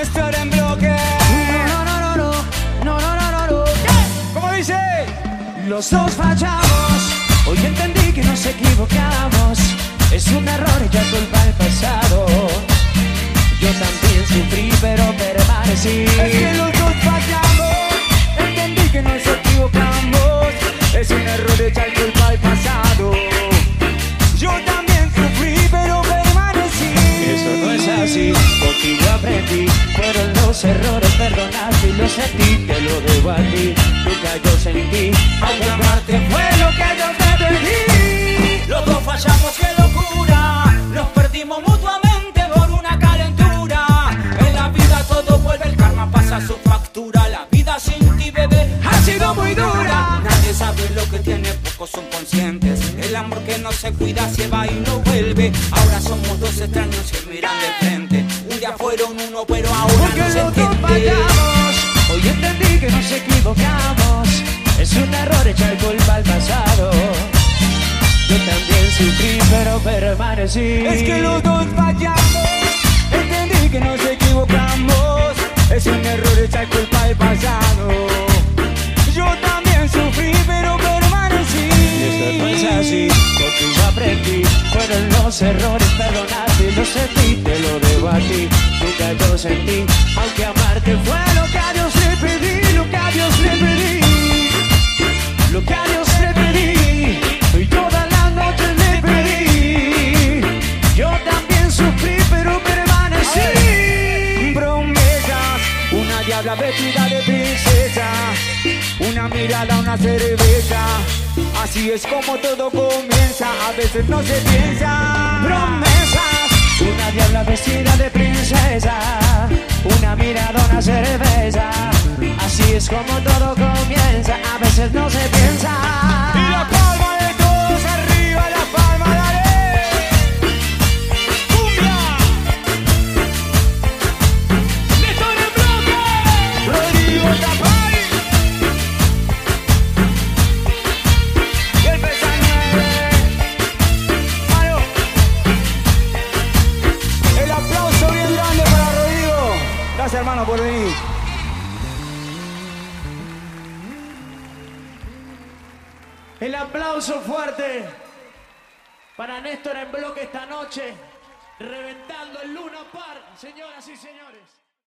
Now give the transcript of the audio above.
Estar en bloque. No, no, no, no, no, no, no, no, no. ¿Cómo dice? Los dos fallamos, hoy entendí que nos equivocamos. Es un error y ya culpa el pasado. Yo también sufrí, pero permanecí. Es que los dos fallamos. Entendí que nos equivocamos. Es un error echar culpa al pasado. Contigo aprendí. Fueron los errores, perdonaste y lo sentí. Te lo debo a ti, nunca yo sentí. Aunque amarte fue lo que yo te pedí. Los dos fallamos, qué locura. Nos perdimos mutuamente por una calentura. En la vida todo vuelve, el karma pasa su factura. La vida sin ti, bebé, Ha sido muy dura. Nadie sabe lo que tiene, pocos son conscientes. El amor que no se cuida se va y no vuelve. Ahora somos dos extraños que miran de frente. Un día fueron uno, pero ahora Porque no se los dos entiende. fallamos, hoy entendí que nos equivocamos. Es un error echar culpa al pasado. Yo también sufrí, pero permanecí. Es que los dos fallamos. Entendí que nos los errores, perdonarte y lo sentí. Te lo debo a ti, nunca yo sentí. Aunque amarte fue diabla vestida de princesa, una mirada, una cerveza. Así es como todo comienza, a veces no se piensa. promesas Una diabla vestida de princesa Una mirada, una cerveza Así es como todo comienza A veces no se piensa Hermano por venir. El aplauso fuerte Para Néstor en bloque esta noche Reventando el Luna Park Señoras y señores